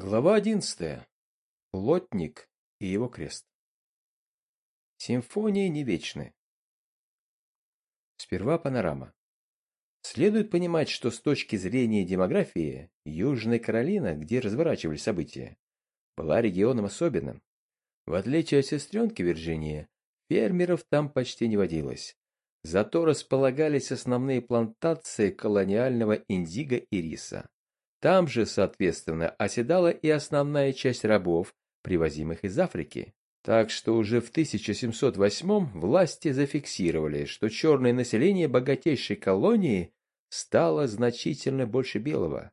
Глава одиннадцатая. Плотник и его крест. Симфонии не вечны. Сперва панорама. Следует понимать, что с точки зрения демографии, Южная Каролина, где разворачивались события, была регионом особенным. В отличие от сестренки Вирджинии, фермеров там почти не водилось. Зато располагались основные плантации колониального индиго и риса. Там же, соответственно, оседала и основная часть рабов, привозимых из Африки. Так что уже в 1708 власти зафиксировали, что черное население богатейшей колонии стало значительно больше белого.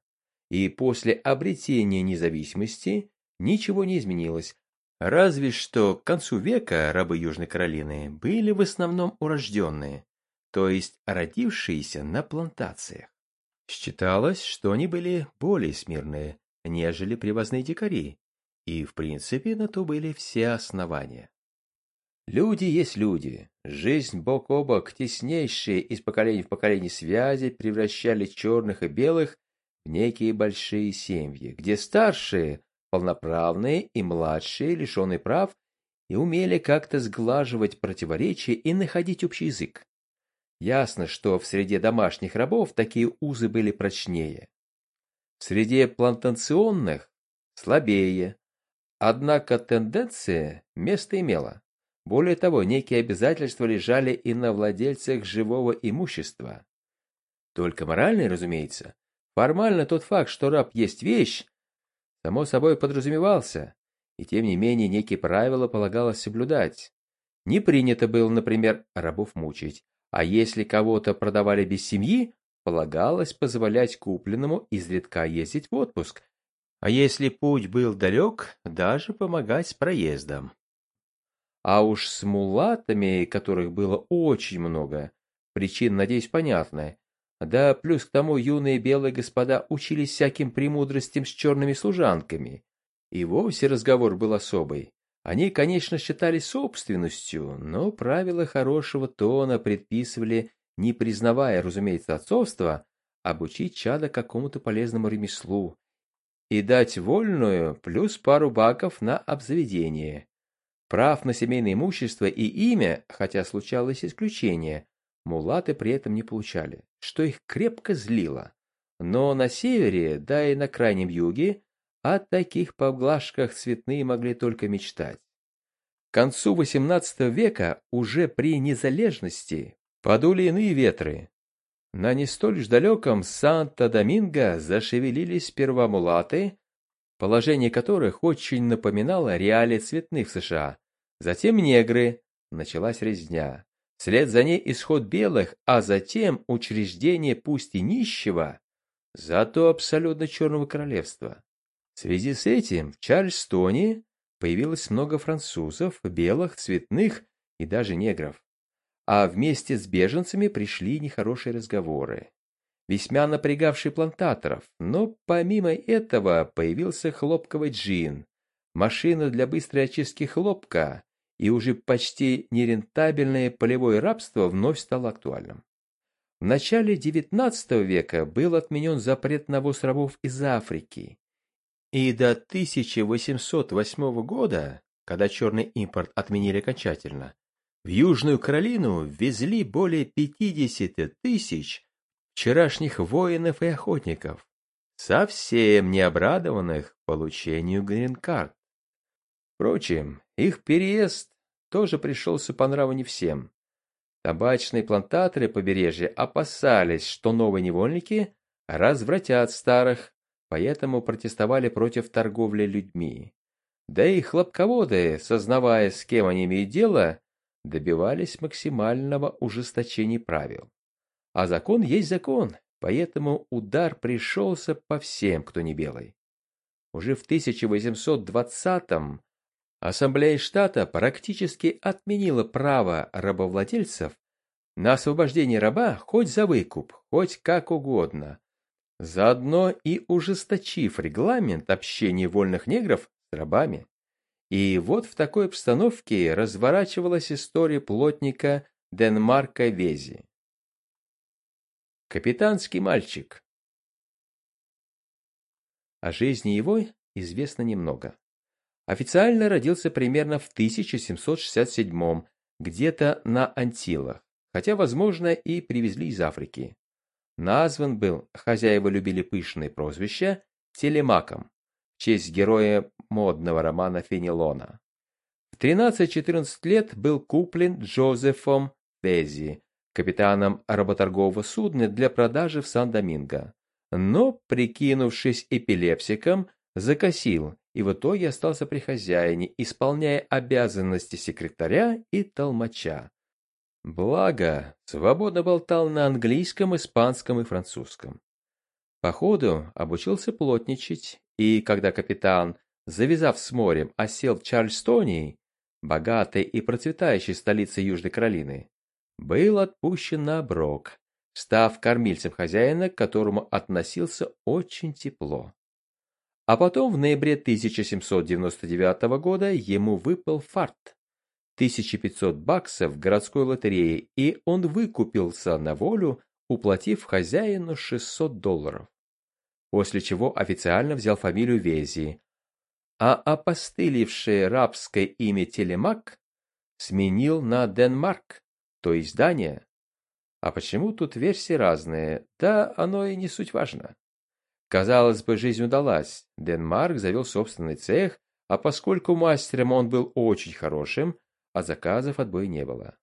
И после обретения независимости ничего не изменилось, разве что к концу века рабы Южной Каролины были в основном урожденные, то есть родившиеся на плантациях. Считалось, что они были более смирные, нежели привозные дикари, и, в принципе, на то были все основания. Люди есть люди. Жизнь бок о бок, теснейшие из поколения в поколение связи превращали черных и белых в некие большие семьи, где старшие, полноправные и младшие, лишенные прав, и умели как-то сглаживать противоречия и находить общий язык. Ясно, что в среде домашних рабов такие узы были прочнее. В среде плантационных – слабее. Однако тенденция место имела. Более того, некие обязательства лежали и на владельцах живого имущества. Только моральные, разумеется. Формально тот факт, что раб есть вещь, само собой подразумевался, и тем не менее некие правила полагалось соблюдать. Не принято было, например, рабов мучить, а если кого-то продавали без семьи, полагалось позволять купленному изредка ездить в отпуск, а если путь был далек, даже помогать с проездом. А уж с мулатами, которых было очень много, причин, надеюсь, понятны. Да плюс к тому юные белые господа учились всяким премудростям с черными служанками. И вовсе разговор был особый. Они, конечно, считались собственностью, но правила хорошего тона предписывали, не признавая, разумеется, отцовства, обучить чада какому-то полезному ремеслу и дать вольную плюс пару баков на обзаведение. Прав на семейное имущество и имя, хотя случалось исключение, мулаты при этом не получали, что их крепко злило. Но на севере, да и на крайнем юге, о таких поблажках цветные могли только мечтать. К концу XVIII века уже при незалежности подули иные ветры. На не столь ж далеком Санто-Доминго зашевелились сперва мулаты, положение которых очень напоминало реалии цветных в США. Затем негры, началась резня. Вслед за ней исход белых, а затем учреждение пусть и нищего, зато абсолютно черного королевства. В связи с этим в Чарльстоне появилось много французов, белых, цветных и даже негров. А вместе с беженцами пришли нехорошие разговоры, весьма напрягавшие плантаторов, но помимо этого появился хлопковый джин, машина для быстрой очистки хлопка, и уже почти нерентабельное полевое рабство вновь стало актуальным. В начале XIX века был отменен запрет на ввоз рабов из Африки, и до 1808 года, когда черный импорт отменили окончательно, в Южную Каролину везли более 50 тысяч вчерашних воинов и охотников, совсем не обрадованных получению грин-карт. Впрочем, их переезд тоже пришелся по нраву не всем. Табачные плантаторы побережья опасались, что новые невольники развратят старых, поэтому протестовали против торговли людьми. Да и хлопководы, сознавая, с кем они имеют дело, добивались максимального ужесточения правил. А закон есть закон, поэтому удар пришелся по всем, кто не белый. Уже в 1820-м Ассамблея штата практически отменила право рабовладельцев на освобождение раба хоть за выкуп, хоть как угодно, заодно и ужесточив регламент общения вольных негров с рабами. И вот в такой обстановке разворачивалась история плотника Денмарка Вези. Капитанский мальчик. О жизни его известно немного. Официально родился примерно в 1767 где-то на Антилах, хотя, возможно, и привезли из Африки. Назван был, хозяева любили пышные прозвища, Телемаком, в честь героя модного романа Фенелона. В 13-14 лет был куплен Джозефом Вези, капитаном работоргового судна для продажи в Сан-Доминго. Но, прикинувшись эпилепсиком, закосил и в итоге остался при хозяине, исполняя обязанности секретаря и толмача. Благо, свободно болтал на английском, испанском и французском. По ходу обучился плотничать, и когда капитан, завязав с морем, осел в Чарльстоне, богатой и процветающей столице Южной Каролины, был отпущен на оброк, став кормильцем хозяина, к которому относился очень тепло. А потом в ноябре 1799 года ему выпал фарт. 1500 баксов в городской лотерее, и он выкупился на волю, уплатив хозяину 600 долларов. После чего официально взял фамилию Вези, а опостылевшее рабское имя Телемак сменил на Денмарк, то есть Дания. А почему тут версии разные? Да оно и не суть важно. Казалось бы, жизнь удалась. Денмарк завел собственный цех, а поскольку мастером он был очень хорошим, а заказов отбоя не было.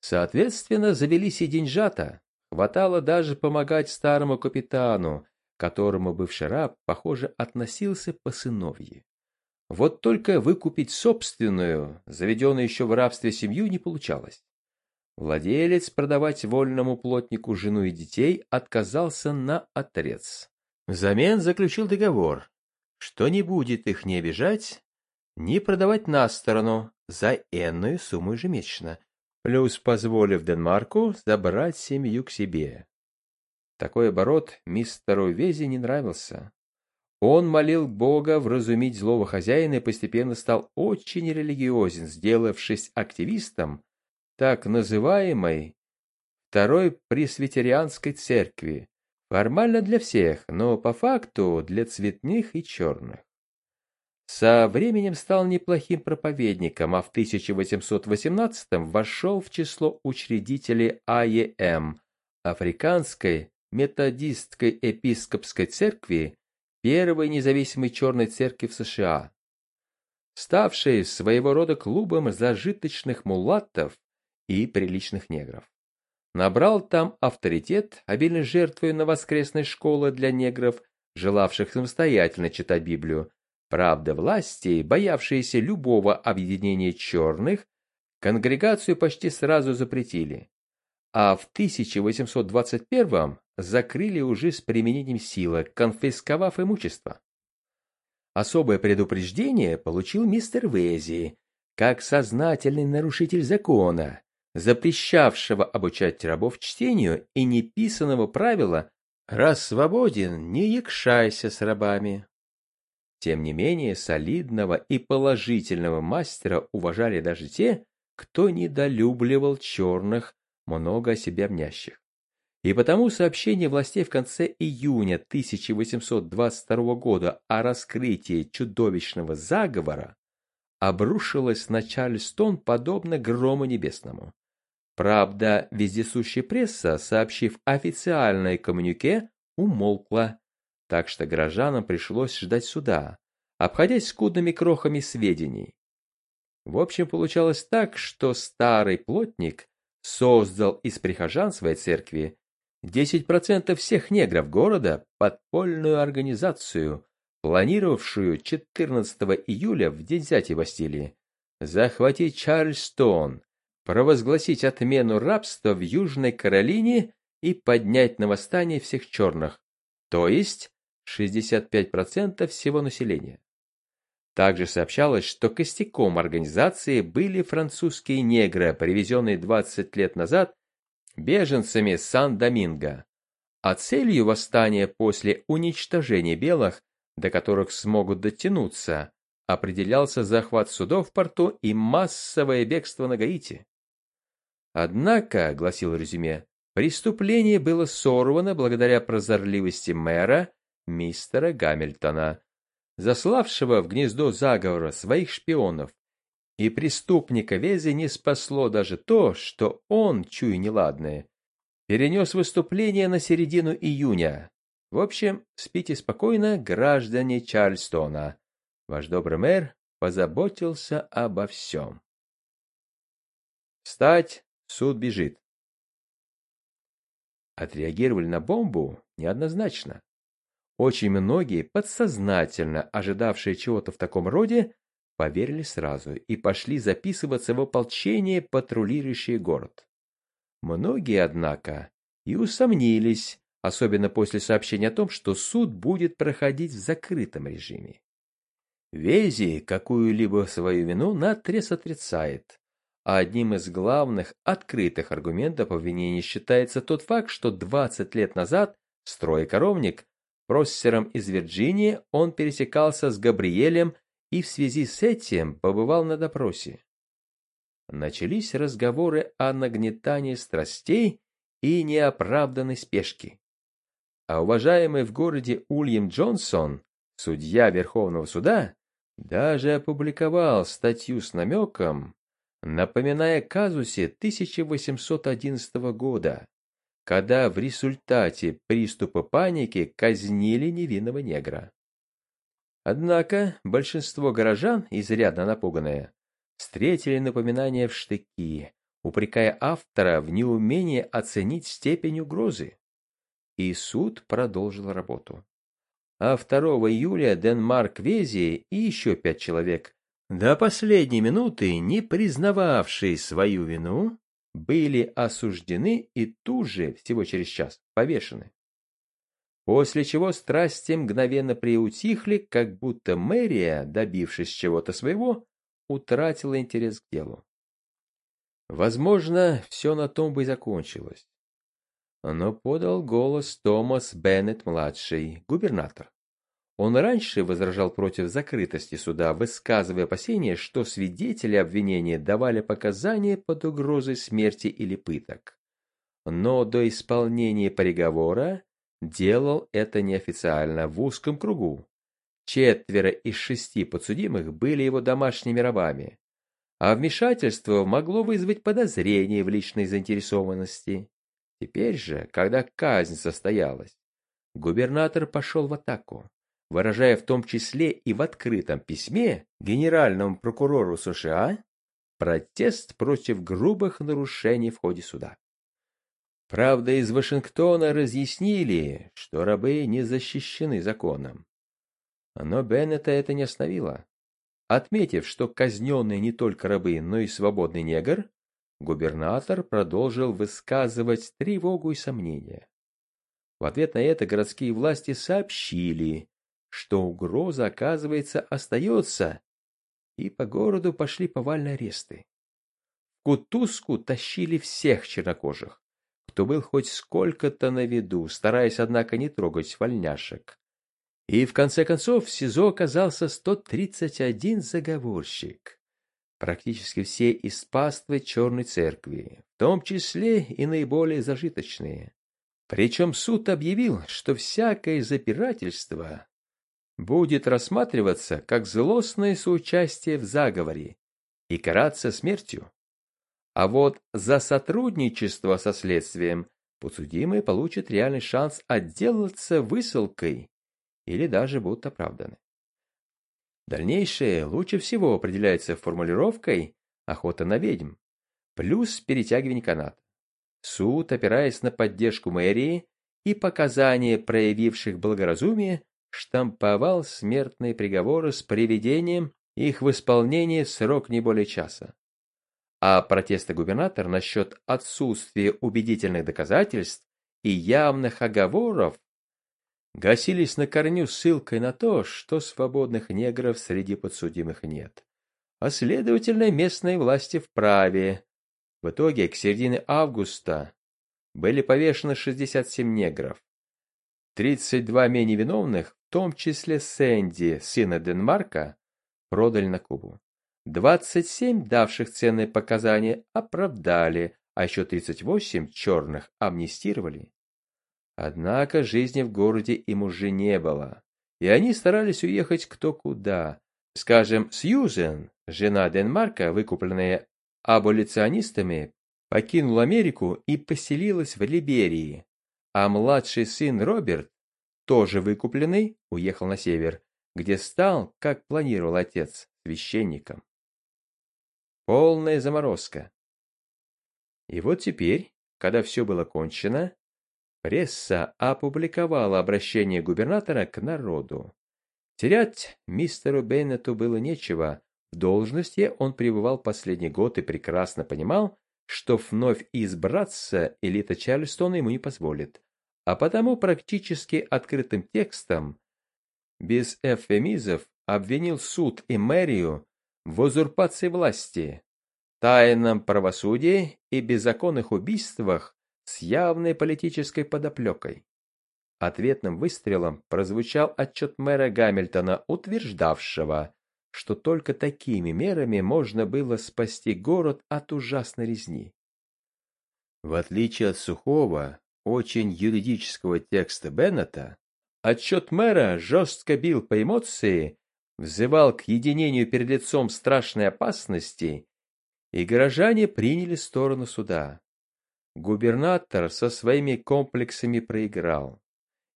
Соответственно, завелись и деньжата. Хватало даже помогать старому капитану, которому бывший раб, похоже, относился по сыновье. Вот только выкупить собственную, заведенную еще в рабстве семью, не получалось. Владелец продавать вольному плотнику жену и детей отказался на отрез. Взамен заключил договор, что не будет их ни обижать, ни продавать на сторону за энную сумму ежемесячно, плюс позволив Денмарку забрать семью к себе. Такой оборот мистеру Вези не нравился. Он молил Бога вразумить злого хозяина и постепенно стал очень религиозен, сделавшись активистом так называемой Второй Пресвитерианской церкви, формально для всех, но по факту для цветных и черных. Со временем стал неплохим проповедником, а в 1818 вошел в число учредителей АЕМ, Африканской методистской епископской церкви, первой независимой черной церкви в США, ставшей своего рода клубом зажиточных мулаттов и приличных негров. Набрал там авторитет, обильно жертвуя на воскресной школы для негров, желавших самостоятельно читать Библию. Правда, власти, боявшиеся любого объединения черных, конгрегацию почти сразу запретили. А в 1821 закрыли уже с применением силы, конфисковав имущество. Особое предупреждение получил мистер Вези, как сознательный нарушитель закона, запрещавшего обучать рабов чтению и неписанного правила «раз свободен, не якшайся с рабами». Тем не менее, солидного и положительного мастера уважали даже те, кто недолюбливал черных, много о себе мнящих. И потому сообщение властей в конце июня 1822 года о раскрытии чудовищного заговора обрушилось на Чарльстон подобно грому небесному. Правда, вездесущая пресса, сообщив официальное коммюнике, умолкла, так что горожанам пришлось ждать суда, обходясь скудными крохами сведений. В общем, получалось так, что старый плотник создал из прихожан своей церкви 10% всех негров города подпольную организацию, планировавшую 14 июля в день взятия Бастилии захватить Чарльстон, провозгласить отмену рабства в Южной Каролине и поднять на восстание всех черных, то есть 65% всего населения. Также сообщалось, что костяком организации были французские негры, привезенные 20 лет назад беженцами Сан-Доминго, а целью восстания после уничтожения белых, до которых смогут дотянуться, определялся захват судов в порту и массовое бегство на Гаити. Однако, гласил резюме, преступление было сорвано благодаря прозорливости мэра мистера Гамильтона, заславшего в гнездо заговора своих шпионов, и преступника Вези не спасло даже то, что он, чуя неладное, перенес выступление на середину июня. В общем, спите спокойно, граждане Чарльстона. Ваш добрый мэр позаботился обо всем. Встать, суд бежит. Отреагировали на бомбу неоднозначно. Очень многие, подсознательно ожидавшие чего-то в таком роде, поверили сразу и пошли записываться в ополчение, патрулирующие город. Многие, однако, и усомнились, особенно после сообщения о том, что суд будет проходить в закрытом режиме. Вези какую-либо свою вину наотрез отрицает, а одним из главных открытых аргументов обвинения считается тот факт, что 20 лет назад стройкоровник Проссером из Вирджинии он пересекался с Габриэлем и в связи с этим побывал на допросе. Начались разговоры о нагнетании страстей и неоправданной спешке. А уважаемый в городе Ульям Джонсон, судья Верховного суда, даже опубликовал статью с намеком, напоминая казусе 1811 года, когда в результате приступа паники казнили невинного негра. Однако большинство горожан, изрядно напуганные, встретили напоминание в штыки, упрекая автора в неумении оценить степень угрозы. И суд продолжил работу. А 2 июля Денмарк Вези и еще пять человек, до последней минуты не признававшие свою вину, были осуждены и тут же, всего через час, повешены. После чего страсти мгновенно приутихли, как будто мэрия, добившись чего-то своего, утратила интерес к делу. Возможно, все на том бы и закончилось. Но подал голос Томас Беннет-младший, губернатор. Он раньше возражал против закрытости суда, высказывая опасения, что свидетели обвинения давали показания под угрозой смерти или пыток. Но до исполнения приговора делал это неофициально, в узком кругу. Четверо из шести подсудимых были его домашними рабами, а вмешательство могло вызвать подозрение в личной заинтересованности. Теперь же, когда казнь состоялась, губернатор пошел в атаку выражая в том числе и в открытом письме генеральному прокурору США протест против грубых нарушений в ходе суда. Правда, из Вашингтона разъяснили, что рабы не защищены законом. Но Беннета это не остановило. Отметив, что казненные не только рабы, но и свободный негр, губернатор продолжил высказывать тревогу и сомнения. В ответ на это городские власти сообщили, что угроза, оказывается, остается, и по городу пошли повальные аресты. В Кутузку тащили всех чернокожих, кто был хоть сколько-то на виду, стараясь, однако, не трогать вольняшек. И в конце концов в СИЗО оказался 131 заговорщик. Практически все из паствы Черной Церкви, в том числе и наиболее зажиточные. Причем суд объявил, что всякое запирательство будет рассматриваться как злостное соучастие в заговоре и караться смертью. А вот за сотрудничество со следствием подсудимые получат реальный шанс отделаться высылкой или даже будут оправданы. Дальнейшее лучше всего определяется формулировкой «охота на ведьм» плюс перетягивание каната. Суд, опираясь на поддержку мэрии и показания проявивших благоразумие, штамповал смертные приговоры с приведением их в исполнение срок не более часа. А протесты губернатора насчет отсутствия убедительных доказательств и явных оговоров гасились на корню ссылкой на то, что свободных негров среди подсудимых нет. А следовательно, местные власти вправе. В итоге к середине августа были повешены 67 негров. 32 менее виновных том числе Сэнди, сына Денмарка, продали на Кубу. 27 давших ценные показания оправдали, а еще 38 черных амнистировали. Однако жизни в городе им уже не было, и они старались уехать кто куда. Скажем, Сьюзен, жена Денмарка, выкупленная аболиционистами, покинула Америку и поселилась в Либерии, а младший сын Роберт, тоже выкупленный, уехал на север, где стал, как планировал отец, священником. Полная заморозка. И вот теперь, когда все было кончено, пресса опубликовала обращение губернатора к народу. Терять мистеру Беннету было нечего. В должности он пребывал последний год и прекрасно понимал, что вновь избраться элита Чарльстона ему не позволит. А потому практически открытым текстом, без эвфемизов, обвинил суд и мэрию в узурпации власти, тайном правосудии и беззаконных убийствах с явной политической подоплекой. Ответным выстрелом прозвучал отчет мэра Гамильтона, утверждавшего, что только такими мерами можно было спасти город от ужасной резни. В отличие от сухого, очень юридического текста Беннета, отчет мэра жестко бил по эмоции, взывал к единению перед лицом страшной опасности, и горожане приняли сторону суда. Губернатор со своими комплексами проиграл.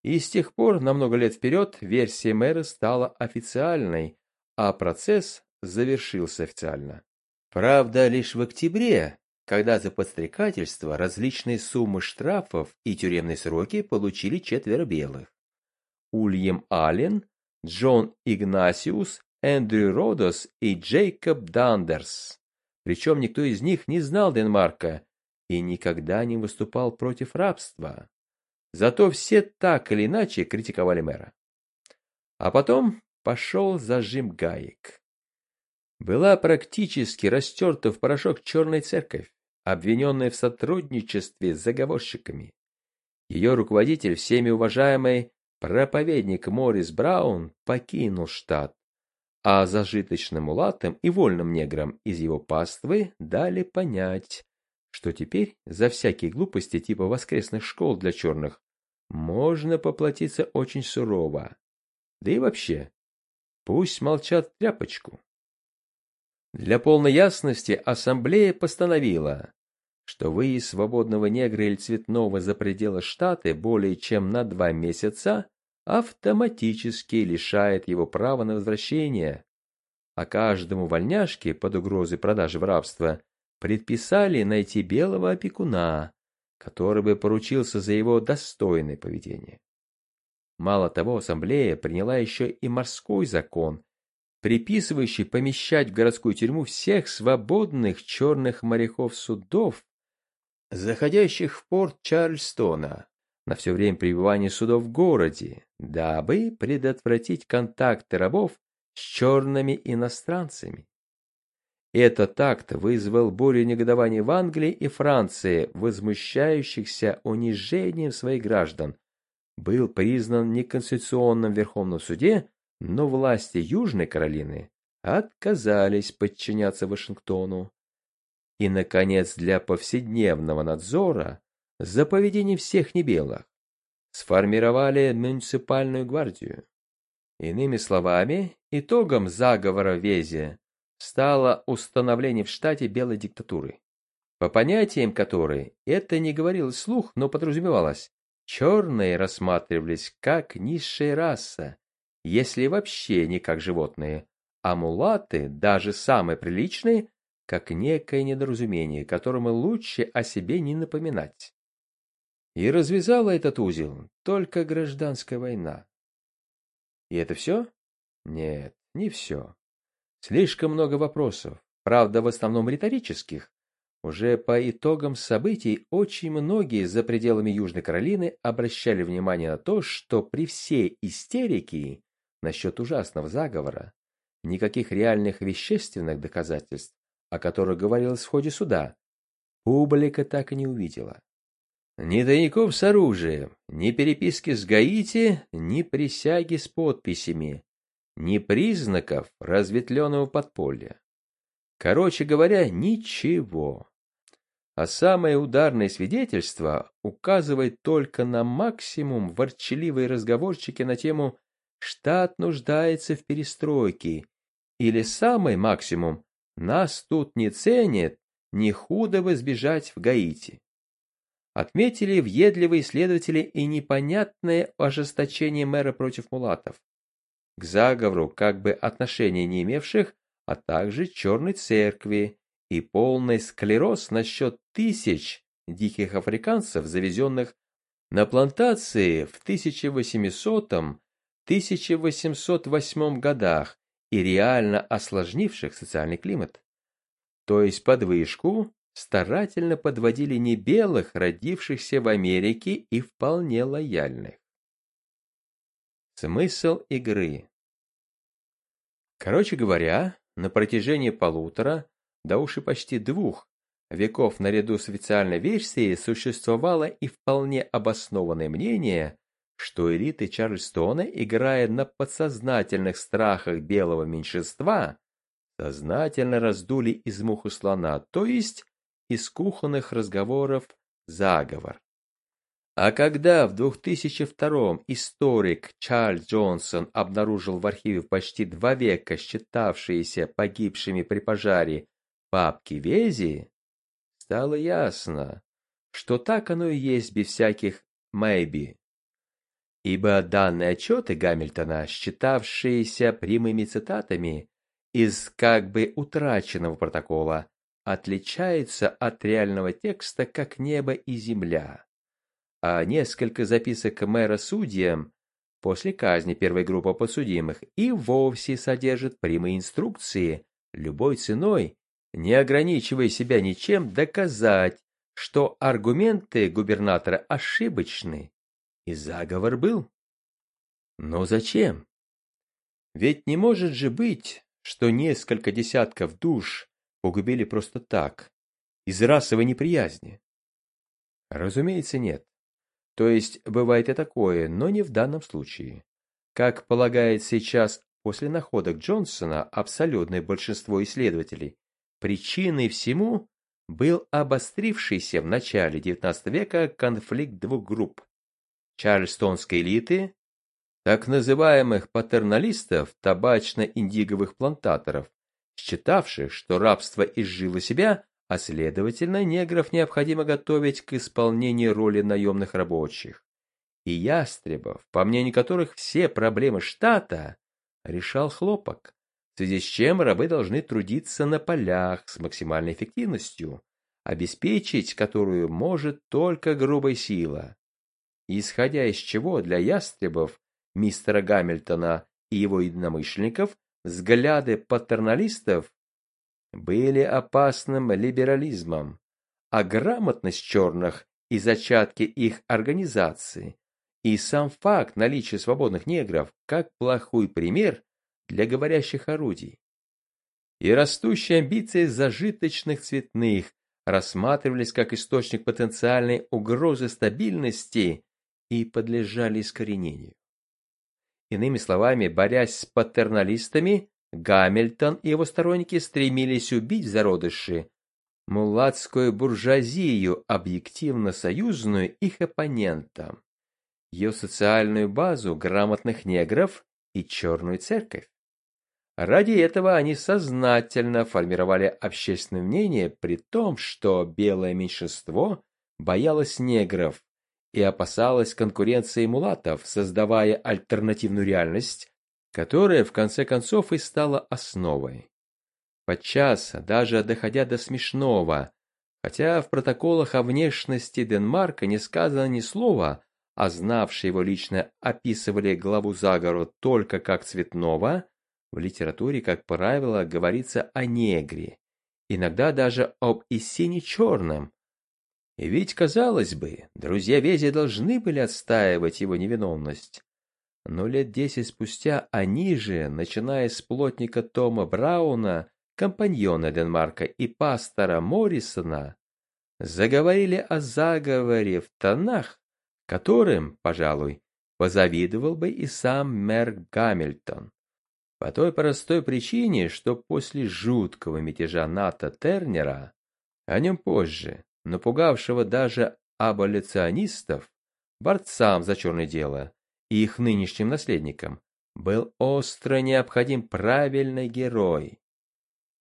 И с тех пор, на много лет вперед, версия мэра стала официальной, а процесс завершился официально. Правда, лишь в октябре, когда за подстрекательство различные суммы штрафов и тюремные сроки получили четверо белых. Ульям Аллен, Джон Игнасиус, Эндрю Родос и Джейкоб Дандерс. Причем никто из них не знал Денмарка и никогда не выступал против рабства. Зато все так или иначе критиковали мэра. А потом пошел зажим гаек. Была практически растерта в порошок черная церковь, обвиненная в сотрудничестве с заговорщиками. Ее руководитель, всеми уважаемый проповедник Морис Браун, покинул штат, а зажиточным мулатам и вольным неграм из его паствы дали понять, что теперь за всякие глупости типа воскресных школ для черных можно поплатиться очень сурово. Да и вообще, пусть молчат тряпочку. Для полной ясности ассамблея постановила, что выезд свободного негра или цветного за пределы штата более чем на два месяца автоматически лишает его права на возвращение, а каждому вольняшке под угрозой продажи в рабство предписали найти белого опекуна, который бы поручился за его достойное поведение. Мало того, ассамблея приняла еще и морской закон, приписывающий помещать в городскую тюрьму всех свободных черных моряков судов, заходящих в порт Чарльстона на все время пребывания судов в городе, дабы предотвратить контакты рабов с черными иностранцами. Этот акт вызвал более негодования в Англии и Франции, возмущающихся унижением своих граждан. Был признан неконституционным в Верховном суде, но власти Южной Каролины отказались подчиняться Вашингтону. И, наконец, для повседневного надзора за поведением всех небелых сформировали муниципальную гвардию. Иными словами, итогом заговора Везе стало установление в штате белой диктатуры. По понятиям которой это не говорилось вслух, но подразумевалось, черные рассматривались как низшая раса, если вообще не как животные, а мулаты, даже самые приличные, как некое недоразумение, которому лучше о себе не напоминать. И развязала этот узел только гражданская война. И это все? Нет, не все. Слишком много вопросов, правда, в основном риторических. Уже по итогам событий очень многие за пределами Южной Каролины обращали внимание на то, что при всей истерике насчет ужасного заговора никаких реальных вещественных доказательств, о которых говорилось в ходе суда, публика так и не увидела. Ни тайников с оружием, ни переписки с Гаити, ни присяги с подписями, ни признаков разветвленного подполья. Короче говоря, ничего. А самое ударное свидетельство указывает только на максимум ворчаливые разговорчики на тему штат нуждается в перестройке, или самый максимум, нас тут не ценят, не худо бы сбежать в Гаити. Отметили въедливые исследователи и непонятное ожесточение мэра против мулатов. К заговору как бы отношения не имевших, а также черной церкви и полный склероз насчет тысяч диких африканцев, завезенных на плантации в 1800-1808 годах и реально осложнивших социальный климат. То есть под вышку старательно подводили не белых, родившихся в Америке и вполне лояльных. Смысл игры Короче говоря, на протяжении полутора, да уж и почти двух, веков наряду с официальной версией существовало и вполне обоснованное мнение, что элиты Чарльстона, играя на подсознательных страхах белого меньшинства, сознательно раздули из муху слона, то есть из кухонных разговоров заговор. А когда в 2002 историк Чарльз Джонсон обнаружил в архиве почти два века считавшиеся погибшими при пожаре папки Вези, стало ясно, что так оно и есть без всяких «maybe». Ибо данные отчеты Гамильтона, считавшиеся прямыми цитатами из как бы утраченного протокола, отличаются от реального текста как небо и земля. А несколько записок мэра судьям после казни первой группы подсудимых и вовсе содержат прямые инструкции любой ценой не ограничивая себя ничем, доказать, что аргументы губернатора ошибочны, и заговор был. Но зачем? Ведь не может же быть, что несколько десятков душ погубили просто так, из расовой неприязни. Разумеется, нет. То есть бывает и такое, но не в данном случае. Как полагает сейчас после находок Джонсона абсолютное большинство исследователей, Причиной всему был обострившийся в начале XIX века конфликт двух групп – чарльстонской элиты, так называемых патерналистов, табачно-индиговых плантаторов, считавших, что рабство изжило себя, а следовательно, негров необходимо готовить к исполнению роли наемных рабочих, и ястребов, по мнению которых все проблемы штата решал хлопок в связи с чем рабы должны трудиться на полях с максимальной эффективностью, обеспечить которую может только грубая сила. Исходя из чего для ястребов, мистера Гамильтона и его единомышленников, взгляды патерналистов были опасным либерализмом, а грамотность черных и зачатки их организации и сам факт наличия свободных негров как плохой пример для говорящих орудий. И растущие амбиции зажиточных цветных рассматривались как источник потенциальной угрозы стабильности и подлежали искоренению. Иными словами, борясь с патерналистами, Гамильтон и его сторонники стремились убить зародыши мулатскую буржуазию, объективно союзную их оппонентам, ее социальную базу грамотных негров и черную церковь. Ради этого они сознательно формировали общественное мнение, при том, что белое меньшинство боялось негров и опасалось конкуренции мулатов, создавая альтернативную реальность, которая в конце концов и стала основой. Подчас, даже доходя до смешного, хотя в протоколах о внешности Денмарка не сказано ни слова, а знавшие его лично описывали главу заговору только как цветного, в литературе, как правило, говорится о негре, иногда даже об и сине-черном. Ведь, казалось бы, друзья Вези должны были отстаивать его невиновность. Но лет десять спустя они же, начиная с плотника Тома Брауна, компаньона Денмарка и пастора Моррисона, заговорили о заговоре в тонах, которым, пожалуй, позавидовал бы и сам мэр Гамильтон. По той простой причине, что после жуткого мятежа Ната Тернера, о нем позже, напугавшего даже аболиционистов, борцам за черное дело и их нынешним наследникам, был остро необходим правильный герой.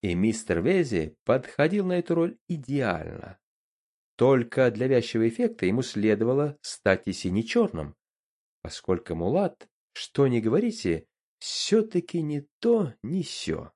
И мистер Вези подходил на эту роль идеально. Только для вязчего эффекта ему следовало стать и сине-черным, поскольку Мулат, что ни говорите, все-таки не то, не сё.